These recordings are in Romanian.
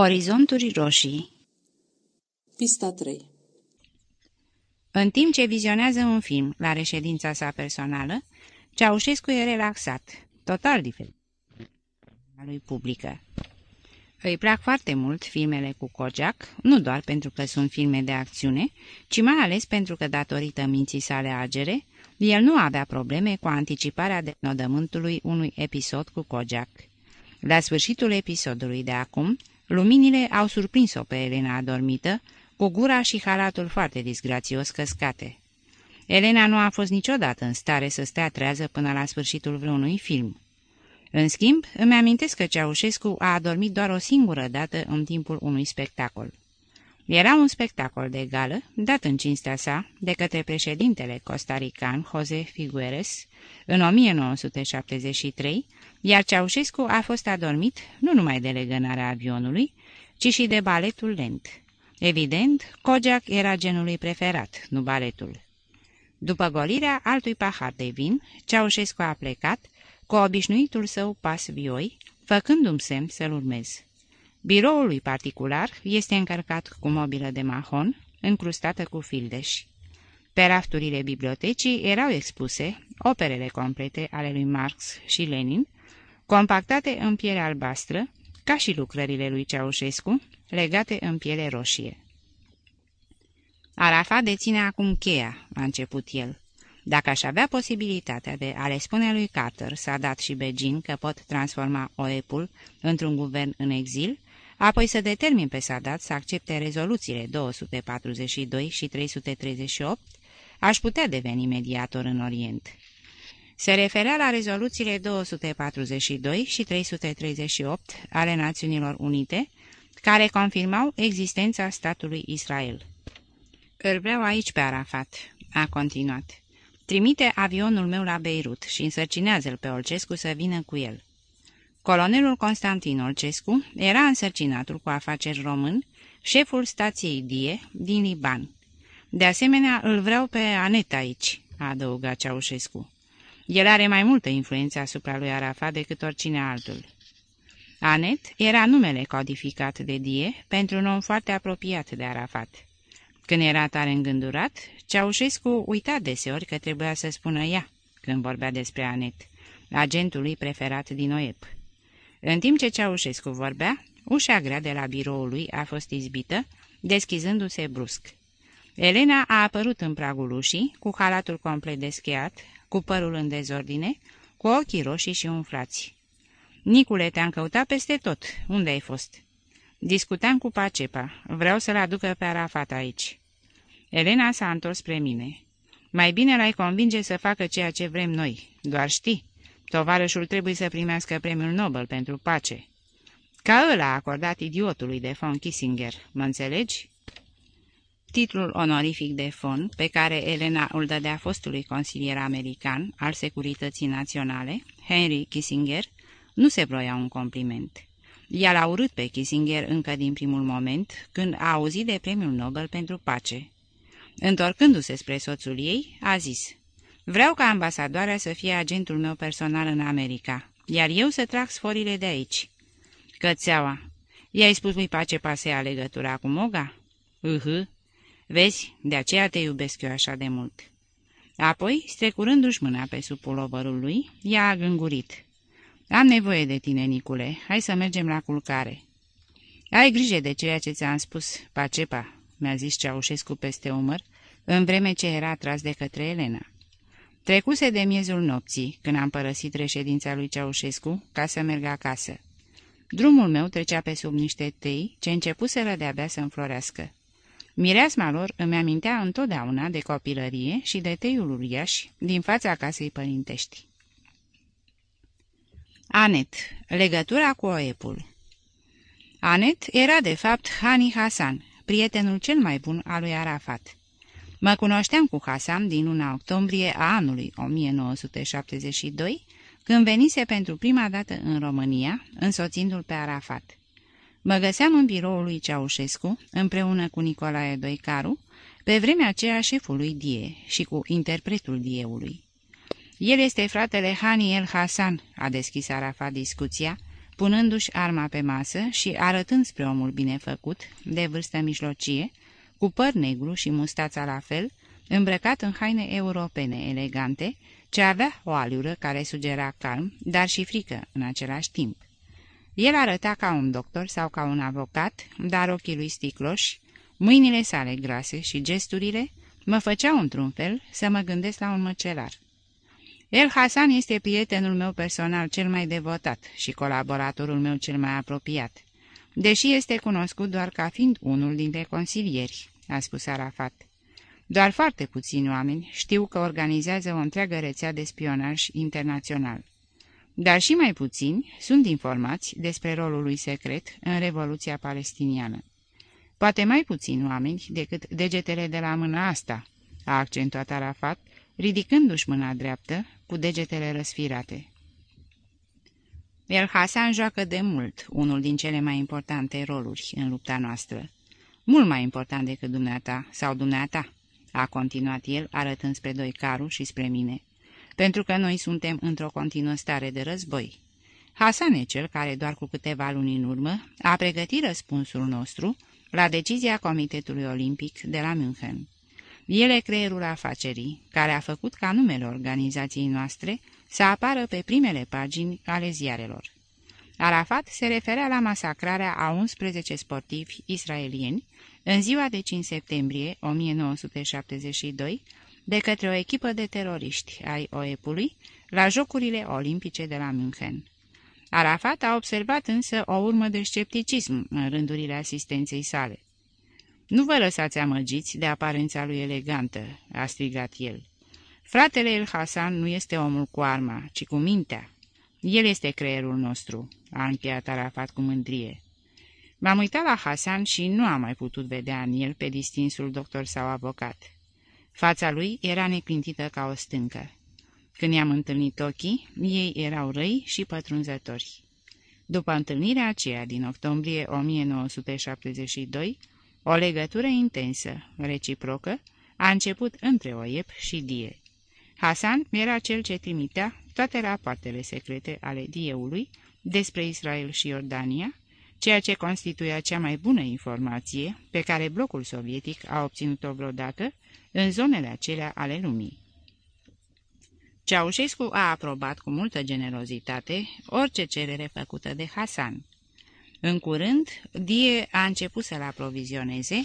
Orizonturi roșii Pista 3 În timp ce vizionează un film la reședința sa personală, Ceaușescu e relaxat, total diferit a lui publică. Îi plac foarte mult filmele cu Kojak, nu doar pentru că sunt filme de acțiune, ci mai ales pentru că, datorită minții sale agere, el nu avea probleme cu anticiparea de nodământului unui episod cu Kojak. La sfârșitul episodului de acum, Luminile au surprins-o pe Elena adormită, cu gura și halatul foarte disgrațios căscate. Elena nu a fost niciodată în stare să stea trează până la sfârșitul vreunui film. În schimb, îmi amintesc că Ceaușescu a adormit doar o singură dată în timpul unui spectacol. Era un spectacol de gală, dat în cinstea sa de către președintele costarican José Figueres în 1973, iar Ceaușescu a fost adormit nu numai de legănarea avionului, ci și de baletul lent. Evident, Kojak era genului preferat, nu baletul. După golirea altui pahar de vin, Ceaușescu a plecat, cu obișnuitul său pas vioi, făcându-mi semn să-l urmez. Biroul lui particular este încărcat cu mobilă de mahon, încrustată cu fildeși. Pe rafturile bibliotecii erau expuse operele complete ale lui Marx și Lenin, compactate în piele albastră, ca și lucrările lui Ceaușescu, legate în piele roșie. Arafat deține acum cheia, a început el. Dacă aș avea posibilitatea de a le spune lui Carter, Sadat și Begin că pot transforma OEP-ul într-un guvern în exil, apoi să determin pe Sadat să accepte rezoluțiile 242 și 338, aș putea deveni mediator în Orient. Se referea la rezoluțiile 242 și 338 ale Națiunilor Unite, care confirmau existența statului Israel. Îl vreau aici pe Arafat, a continuat. Trimite avionul meu la Beirut și însărcinează-l pe Olcescu să vină cu el. Colonelul Constantin Olcescu era însărcinatul cu afaceri român, șeful stației Die din Liban. De asemenea, îl vreau pe Anet aici, a adăugat Ceaușescu. El are mai multă influență asupra lui Arafat decât oricine altul. Anet era numele codificat de Die pentru un om foarte apropiat de Arafat. Când era tare îngândurat, Ceaușescu uita deseori că trebuia să spună ea când vorbea despre Anet, agentului preferat din OEP. În timp ce Ceaușescu vorbea, ușa grea de la biroul lui a fost izbită, deschizându-se brusc. Elena a apărut în pragul ușii, cu halatul complet descheat, cu părul în dezordine, cu ochii roșii și umflați. Nicule, te-am căutat peste tot. Unde ai fost?" Discutam cu Pacepa. Vreau să-l aducă pe Arafat aici." Elena s-a întors spre mine. Mai bine l-ai convinge să facă ceea ce vrem noi. Doar știi, tovarășul trebuie să primească premiul Nobel pentru pace." Ca ăla a acordat idiotului de von Kissinger, mă înțelegi?" Titlul onorific de fon pe care Elena îl dădea fostului consilier american al Securității Naționale, Henry Kissinger, nu se vroia un compliment. Ea l-a urât pe Kissinger încă din primul moment, când a auzit de premiul Nobel pentru pace. Întorcându-se spre soțul ei, a zis, Vreau ca ambasadoarea să fie agentul meu personal în America, iar eu să trag sforile de aici." Cățeaua, i-ai spus lui Pace Pasea legătura cu Moga?" Uhă, Vezi, de aceea te iubesc eu așa de mult." Apoi, strecurându-și mâna pe sub pulovărul lui, ea a gângurit. Am nevoie de tine, Nicule, hai să mergem la culcare." Ai grijă de ceea ce ți-am spus, Pacepa," mi-a zis Ceaușescu peste umăr, în vreme ce era tras de către Elena. Trecuse de miezul nopții, când am părăsit reședința lui Ceaușescu, ca să merg acasă. Drumul meu trecea pe sub niște tei ce începuseră de-abia să înflorească. Mireasma lor îmi amintea întotdeauna de copilărie și de teiul uriaș din fața casei părintești. Anet. Legătura cu oepul Anet era de fapt Hani Hasan, prietenul cel mai bun al lui Arafat. Mă cunoșteam cu Hasan din luna octombrie a anului 1972, când venise pentru prima dată în România, însoțindu-l pe Arafat. Mă găseam în biroul lui Ceaușescu, împreună cu Nicolae Doicaru, pe vremea aceea șeful lui Die și cu interpretul Dieului. El este fratele Hani El Hasan, a deschis Arafat discuția, punându-și arma pe masă și arătând spre omul binefăcut, de vârstă mijlocie, cu păr negru și mustața la fel, îmbrăcat în haine europene elegante, ce avea o alură care sugera calm, dar și frică în același timp. El arăta ca un doctor sau ca un avocat, dar ochii lui sticloși, mâinile sale grase și gesturile mă făceau într-un fel să mă gândesc la un măcelar. El Hasan este prietenul meu personal cel mai devotat și colaboratorul meu cel mai apropiat, deși este cunoscut doar ca fiind unul dintre consilieri, a spus Arafat. Doar foarte puțini oameni știu că organizează o întreagă rețea de spionaj internațional. Dar și mai puțini sunt informați despre rolul lui secret în Revoluția Palestiniană. Poate mai puțini oameni decât degetele de la mâna asta, a accentuat Arafat, ridicându-și mâna dreaptă cu degetele răsfirate. El Hasan joacă de mult unul din cele mai importante roluri în lupta noastră. Mult mai important decât dumneata sau dumneata, a continuat el, arătând spre doi caru și spre mine, pentru că noi suntem într-o continuă stare de război. Hasan e cel care, doar cu câteva luni în urmă, a pregătit răspunsul nostru la decizia Comitetului Olimpic de la München. El e creierul afacerii, care a făcut ca numele organizației noastre să apară pe primele pagini ale ziarelor. Arafat se referea la masacrarea a 11 sportivi israelieni în ziua de 5 septembrie 1972 de către o echipă de teroriști ai OEP-ului la Jocurile Olimpice de la München. Arafat a observat însă o urmă de scepticism în rândurile asistenței sale. Nu vă lăsați amăgiți de aparența lui elegantă," a strigat el. Fratele El Hasan nu este omul cu arma, ci cu mintea. El este creierul nostru," a încheiat Arafat cu mândrie. M-am uitat la Hasan și nu am mai putut vedea în el pe distinsul doctor sau avocat. Fața lui era neclintită ca o stâncă. Când i-am întâlnit ochii, ei erau răi și pătrunzători. După întâlnirea aceea din octombrie 1972, o legătură intensă, reciprocă, a început între Oiep și Die. Hasan era cel ce trimitea toate rapoartele secrete ale Dieului despre Israel și Iordania, ceea ce constituia cea mai bună informație pe care blocul sovietic a obținut-o vreodată în zonele acelea ale lumii. Ceaușescu a aprobat cu multă generozitate orice cerere făcută de Hasan. În curând, Die a început să-l aprovizioneze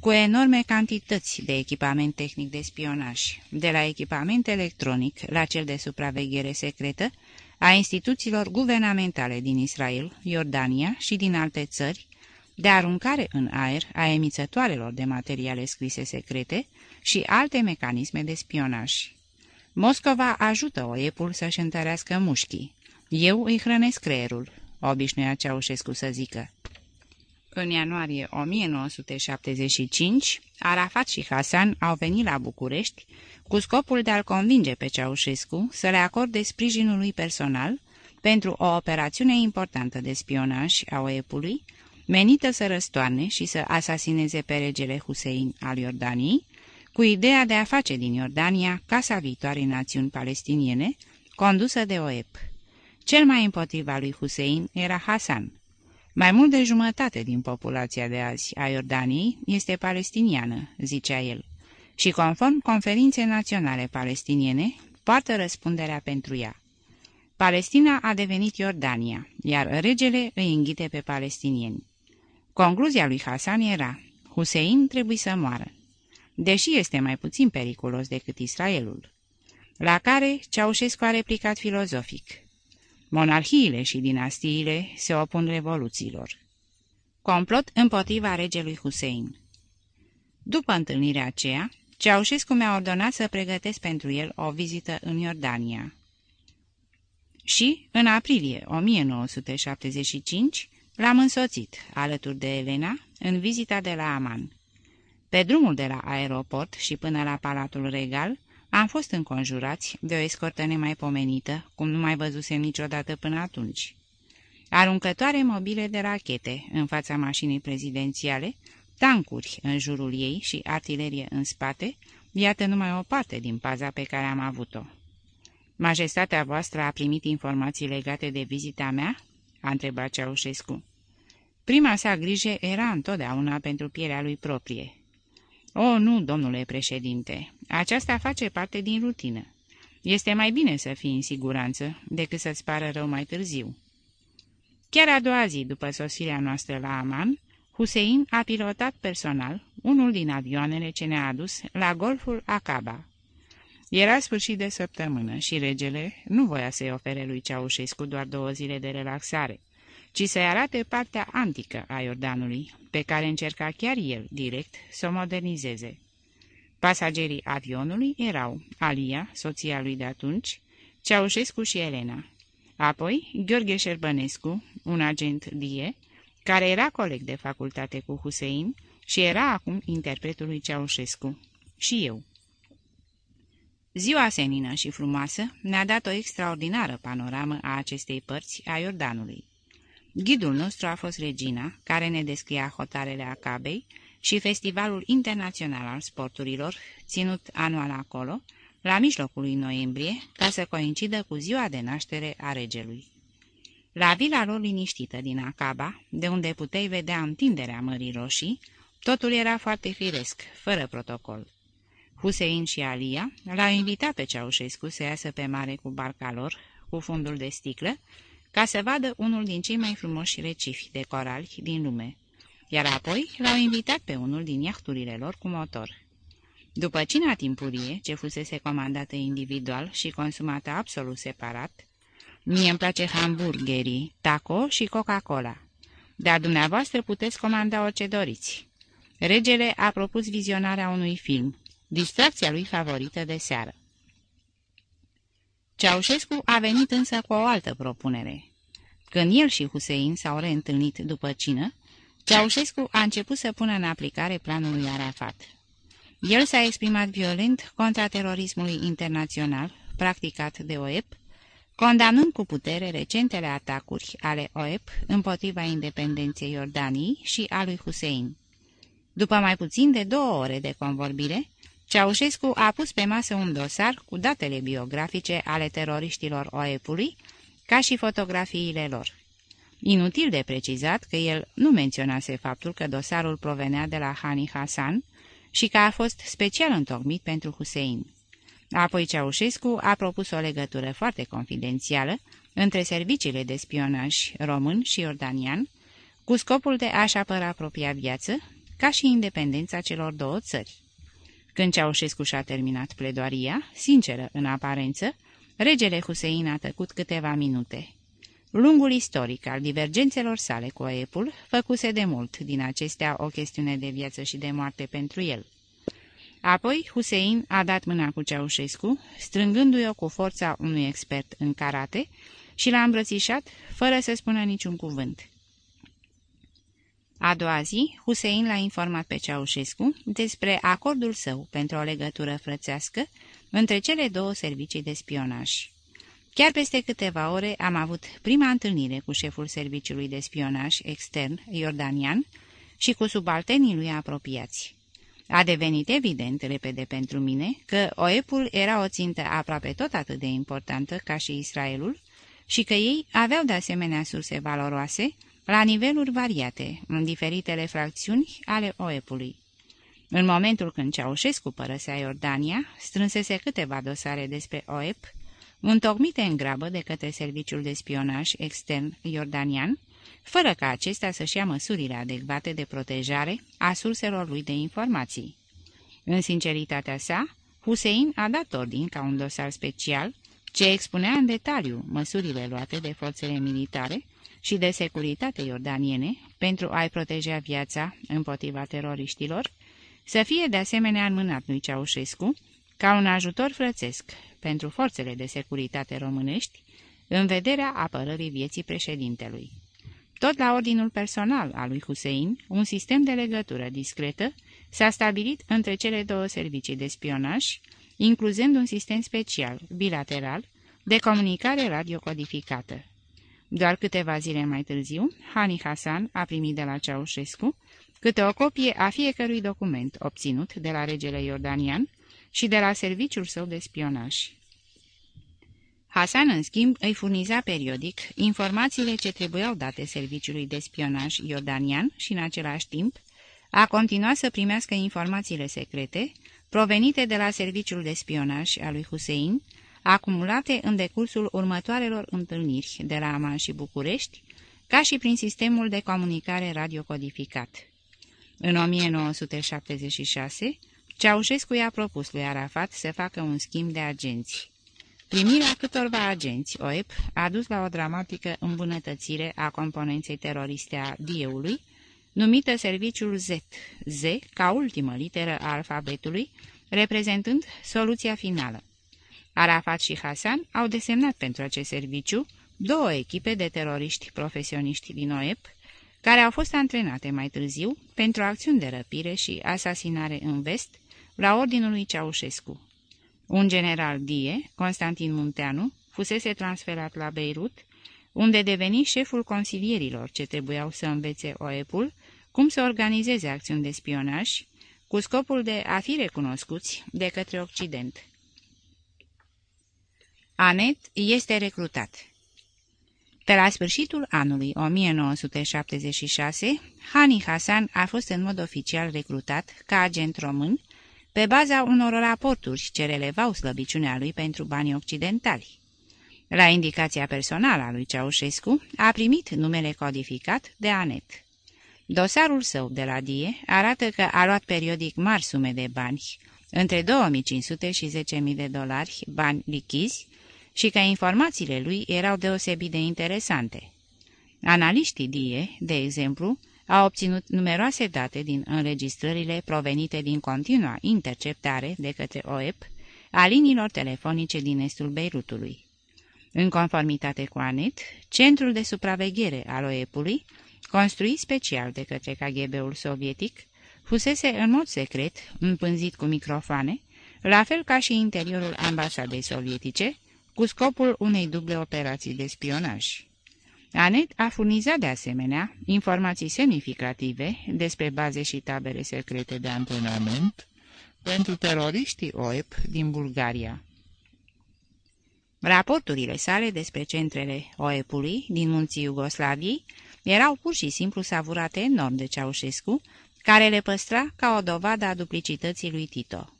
cu enorme cantități de echipament tehnic de spionaj, de la echipament electronic la cel de supraveghere secretă a instituțiilor guvernamentale din Israel, Iordania și din alte țări, de aruncare în aer a emițătoarelor de materiale scrise secrete și alte mecanisme de spionaj. Moscova ajută oiepul să-și întărească mușchii. Eu îi hrănesc creierul, obișnuia Ceaușescu să zică. În ianuarie 1975, Arafat și Hasan au venit la București cu scopul de a-l convinge pe Ceaușescu să le acorde sprijinul lui personal pentru o operațiune importantă de spionaj a OEP-ului, menită să răstoarne și să asasineze pe regele Hussein al Iordaniei, cu ideea de a face din Iordania casa viitoarei națiuni palestiniene, condusă de OEP. Cel mai împotriva lui Hussein era Hasan. Mai mult de jumătate din populația de azi a Iordaniei este palestiniană, zicea el, și conform conferinței naționale palestiniene, poartă răspunderea pentru ea. Palestina a devenit Iordania, iar regele îi înghite pe palestinieni. Concluzia lui Hasan era, Hussein trebuie să moară, deși este mai puțin periculos decât Israelul. La care Ceaușescu a replicat filozofic, Monarhiile și dinastiile se opun revoluțiilor. Complot împotriva regelui Hussein După întâlnirea aceea, Ceaușescu mi-a ordonat să pregătesc pentru el o vizită în Iordania. Și, în aprilie 1975, l-am însoțit, alături de Elena, în vizita de la Aman. Pe drumul de la aeroport și până la Palatul Regal, am fost înconjurați de o escortă nemaipomenită, cum nu mai văzusem niciodată până atunci. Aruncătoare mobile de rachete în fața mașinii prezidențiale, tancuri în jurul ei și artilerie în spate, iată numai o parte din paza pe care am avut-o. Majestatea voastră a primit informații legate de vizita mea?" a întrebat Ceaușescu. Prima sa grijă era întotdeauna pentru pielea lui proprie. O, nu, domnule președinte, aceasta face parte din rutină. Este mai bine să fii în siguranță decât să-ți pară rău mai târziu. Chiar a doua zi după sosirea noastră la Aman, Hussein a pilotat personal unul din avioanele ce ne-a adus la golful Acaba. Era sfârșit de săptămână și regele nu voia să-i ofere lui Ceaușescu doar două zile de relaxare, ci să-i arate partea antică a Iordanului, pe care încerca chiar el, direct, să o modernizeze. Pasagerii avionului erau Alia, soția lui de atunci, Ceaușescu și Elena. Apoi, Gheorghe Șerbănescu, un agent DIE, care era coleg de facultate cu Husein și era acum interpretul lui Ceaușescu. Și eu. Ziua senină și frumoasă ne-a dat o extraordinară panoramă a acestei părți a Iordanului. Ghidul nostru a fost Regina, care ne descria hotarele Acabei și Festivalul Internațional al Sporturilor, ținut anual acolo, la mijlocul lui noiembrie, ca să coincidă cu ziua de naștere a regelui. La vila lor liniștită din Acaba, de unde puteai vedea întinderea Mării Roșii, totul era foarte firesc, fără protocol. Husein și Alia l-au invitat pe Ceaușescu să iasă pe mare cu barca lor, cu fundul de sticlă, ca să vadă unul din cei mai frumoși recifi de corali din lume, iar apoi l-au invitat pe unul din iahturile lor cu motor. După cina timpurie, ce fusese comandată individual și consumată absolut separat, mie îmi place hamburgerii, taco și Coca-Cola, dar dumneavoastră puteți comanda orice doriți. Regele a propus vizionarea unui film, distracția lui favorită de seară. Ceaușescu a venit însă cu o altă propunere. Când el și Husein s-au reîntâlnit după cină, Ceaușescu a început să pună în aplicare planul lui Arafat. El s-a exprimat violent contra terorismului internațional practicat de OEP, condamnând cu putere recentele atacuri ale OEP împotriva independenței Iordaniei și a lui Hussein. După mai puțin de două ore de convorbire, Ceaușescu a pus pe masă un dosar cu datele biografice ale teroriștilor OEP-ului, ca și fotografiile lor. Inutil de precizat că el nu menționase faptul că dosarul provenea de la Hani Hasan și că a fost special întocmit pentru Hussein. Apoi Ceaușescu a propus o legătură foarte confidențială între serviciile de spionaj român și iordanian, cu scopul de a-și apăra propria viață, ca și independența celor două țări. Când Ceaușescu și-a terminat pledoaria, sinceră în aparență, regele Husein a tăcut câteva minute. Lungul istoric al divergențelor sale cu Oepul făcuse de mult din acestea o chestiune de viață și de moarte pentru el. Apoi Husein a dat mâna cu Ceaușescu, strângându-i-o cu forța unui expert în karate și l-a îmbrățișat fără să spună niciun cuvânt. A doua zi, Husein l-a informat pe Ceaușescu despre acordul său pentru o legătură frățească între cele două servicii de spionaj. Chiar peste câteva ore am avut prima întâlnire cu șeful serviciului de spionaj extern iordanian și cu subalternii lui apropiați. A devenit evident repede pentru mine că OEP-ul era o țintă aproape tot atât de importantă ca și Israelul și că ei aveau de asemenea surse valoroase la niveluri variate, în diferitele fracțiuni ale OEP-ului. În momentul când Ceaușescu părăsea Iordania, strânsese câteva dosare despre OEP, întocmite în grabă de către Serviciul de Spionaj Extern Iordanian, fără ca acesta să-și ia măsurile adecvate de protejare a surselor lui de informații. În sinceritatea sa, Hussein a dat ordin ca un dosar special ce expunea în detaliu măsurile luate de forțele militare și de securitate iordaniene pentru a-i proteja viața împotriva teroriștilor, să fie de asemenea înmânat lui Ceaușescu ca un ajutor frățesc pentru forțele de securitate românești în vederea apărării vieții președintelui. Tot la ordinul personal al lui Hussein, un sistem de legătură discretă s-a stabilit între cele două servicii de spionaj, incluzând un sistem special, bilateral, de comunicare radiocodificată. Doar câteva zile mai târziu, Hani Hasan a primit de la Ceaușescu câte o copie a fiecărui document obținut de la regele Iordanian și de la serviciul său de spionaj. Hasan, în schimb, îi furniza periodic informațiile ce trebuiau date serviciului de spionaj iordanian și, în același timp, a continuat să primească informațiile secrete provenite de la serviciul de spionaj al lui Hussein, acumulate în decursul următoarelor întâlniri de la Aman și București, ca și prin sistemul de comunicare radiocodificat. În 1976, Ceaușescu i-a propus lui Arafat să facă un schimb de agenți. Primirea câtorva agenți OEP a dus la o dramatică îmbunătățire a componenței teroriste a DIE-ului, numită serviciul Z, Z ca ultimă literă a alfabetului, reprezentând soluția finală. Arafat și Hasan au desemnat pentru acest serviciu două echipe de teroriști profesioniști din OEP, care au fost antrenate mai târziu pentru acțiuni de răpire și asasinare în vest, la ordinul lui Ceaușescu. Un general Die, Constantin Munteanu, fusese transferat la Beirut, unde deveni șeful consilierilor ce trebuiau să învețe OEP-ul cum să organizeze acțiuni de spionaj, cu scopul de a fi recunoscuți de către Occident. Anet este recrutat. Pe la sfârșitul anului 1976, Hani Hasan a fost în mod oficial recrutat ca agent român pe baza unor raporturi ce relevau slăbiciunea lui pentru banii occidentali. La indicația personală a lui Ceaușescu, a primit numele codificat de Anet. Dosarul său de la DIE arată că a luat periodic mari sume de bani, între 2500 și 10.000 de dolari, bani lichizi, și că informațiile lui erau deosebit de interesante. Analiștii DIE, de exemplu, au obținut numeroase date din înregistrările provenite din continua interceptare de către OEP a liniilor telefonice din estul Beirutului. În conformitate cu ANET, centrul de supraveghere al OEP-ului, construit special de către KGB-ul sovietic, fusese în mod secret împânzit cu microfoane, la fel ca și interiorul ambasadei sovietice, cu scopul unei duble operații de spionaj. Anet a furnizat de asemenea informații semnificative despre baze și tabere secrete de antrenament pentru teroriștii OEP din Bulgaria. Raporturile sale despre centrele OEP-ului din munții Iugoslaviei erau pur și simplu savurate enorm de Ceaușescu, care le păstra ca o dovadă a duplicității lui Tito.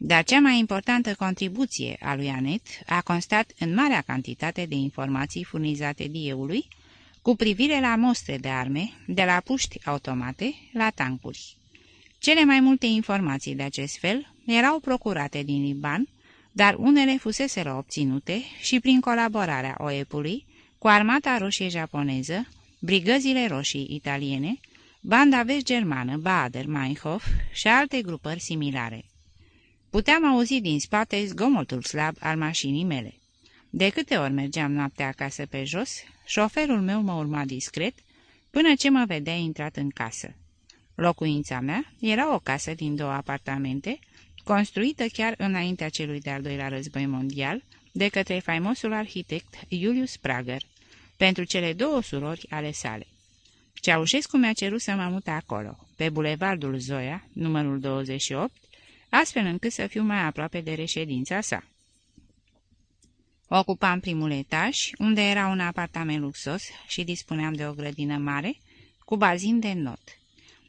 Dar cea mai importantă contribuție a lui Anet a constat în marea cantitate de informații furnizate dieului cu privire la mostre de arme, de la puști automate la tancuri. Cele mai multe informații de acest fel erau procurate din Liban, dar unele fuseseră obținute și prin colaborarea OEP-ului cu armata roșie japoneză, brigăzile roșii italiene, banda vest-germană Bader-Meinhof și alte grupări similare. Puteam auzi din spate zgomotul slab al mașinii mele. De câte ori mergeam noaptea acasă pe jos, șoferul meu mă urma discret până ce mă vedea intrat în casă. Locuința mea era o casă din două apartamente, construită chiar înaintea celui de-al doilea război mondial, de către faimosul arhitect Julius Prager, pentru cele două surori ale sale. Ceaușescu mi-a cerut să mă mut acolo, pe bulevardul Zoia, numărul 28, astfel încât să fiu mai aproape de reședința sa. Ocupam primul etaj, unde era un apartament luxos și dispuneam de o grădină mare, cu bazin de not.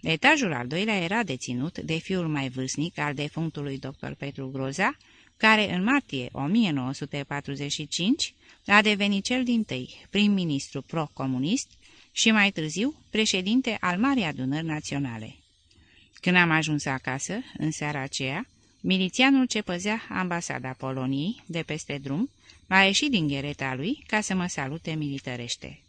Etajul al doilea era deținut de fiul mai vârstnic al defunctului dr. Petru Groza, care în martie 1945 a devenit cel din tâi prim-ministru pro-comunist și mai târziu președinte al Marii Adunări Naționale. Când am ajuns acasă, în seara aceea, milițianul ce păzea ambasada Poloniei, de peste drum, a ieșit din ghereta lui ca să mă salute militărește.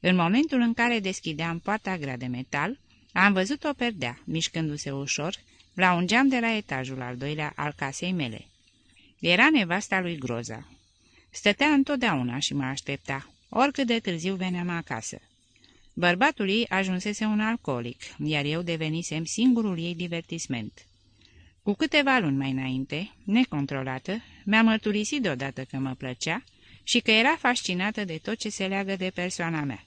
În momentul în care deschideam poarta grea de metal, am văzut o perdea, mișcându-se ușor, la un geam de la etajul al doilea al casei mele. Era nevasta lui Groza. Stătea întotdeauna și mă aștepta, oricât de târziu veneam acasă. Bărbatul ei ajunsese un alcoolic, iar eu devenisem singurul ei divertisment. Cu câteva luni mai înainte, necontrolată, mi-a mărturisit deodată că mă plăcea și că era fascinată de tot ce se leagă de persoana mea.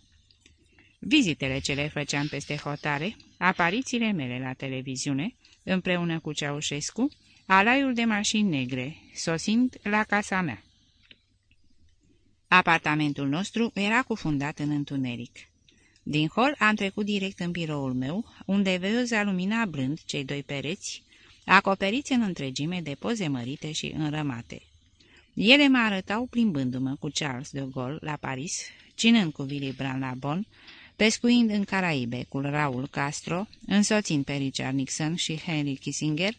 Vizitele ce le făceam peste hotare, aparițiile mele la televiziune, împreună cu Ceaușescu, alaiul de mașini negre, sosind la casa mea. Apartamentul nostru era cufundat în întuneric. Din hol am trecut direct în biroul meu, unde veiuza lumina blând cei doi pereți, acoperiți în întregime de poze mărite și înrămate. Ele mă arătau plimbându-mă cu Charles de Gaulle la Paris, cinând cu Willy Brandt la Bonn, pescuind în Caraibe cu Raul Castro, însoțind pe Richard Nixon și Henry Kissinger,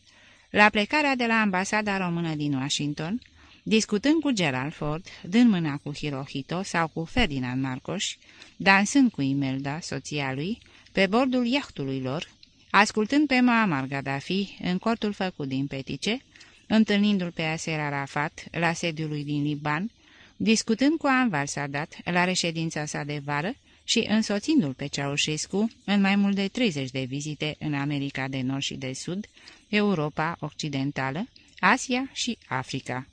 la plecarea de la ambasada română din Washington, discutând cu Gerald Ford, dând mâna cu Hirohito sau cu Ferdinand Marcos, dansând cu Imelda, soția lui, pe bordul iahtului lor, ascultând pe Muammar Gaddafi în cortul făcut din petice, întâlnindu-l pe Aser Arafat la sediul lui din Liban, discutând cu Anvar Sadat la reședința sa de vară și însoțindu-l pe Ceaușescu în mai mult de 30 de vizite în America de Nord și de Sud, Europa Occidentală, Asia și Africa.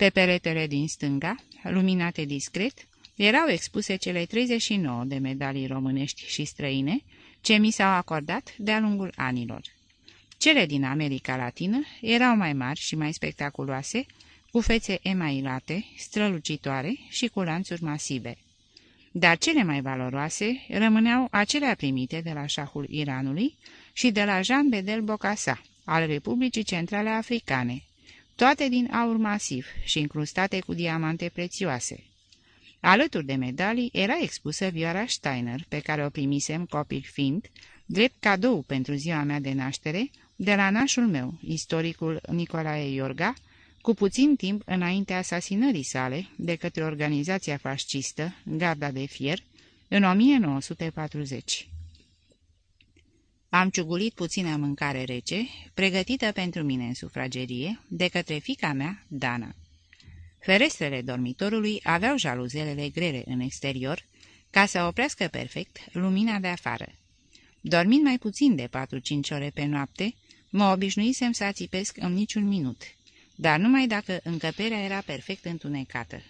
Pe peretele din stânga, luminate discret, erau expuse cele 39 de medalii românești și străine ce mi s-au acordat de-a lungul anilor. Cele din America Latină erau mai mari și mai spectaculoase, cu fețe emailate, strălucitoare și cu lanțuri masive. Dar cele mai valoroase rămâneau acelea primite de la șahul Iranului și de la Jean Bedel Bocasa, al Republicii Centrale Africane, toate din aur masiv și incrustate cu diamante prețioase. Alături de medalii era expusă vioara Steiner, pe care o primisem copil fiind, drept cadou pentru ziua mea de naștere, de la nașul meu, istoricul Nicolae Iorga, cu puțin timp înaintea asasinării sale de către organizația fascistă Garda de Fier, în 1940. Am ciugulit puțină mâncare rece, pregătită pentru mine în sufragerie, de către fica mea, Dana. Ferestrele dormitorului aveau jaluzelele grele în exterior, ca să oprească perfect lumina de afară. Dormind mai puțin de 4-5 ore pe noapte, mă obișnuisem să ațipesc în niciun minut, dar numai dacă încăperea era perfect întunecată.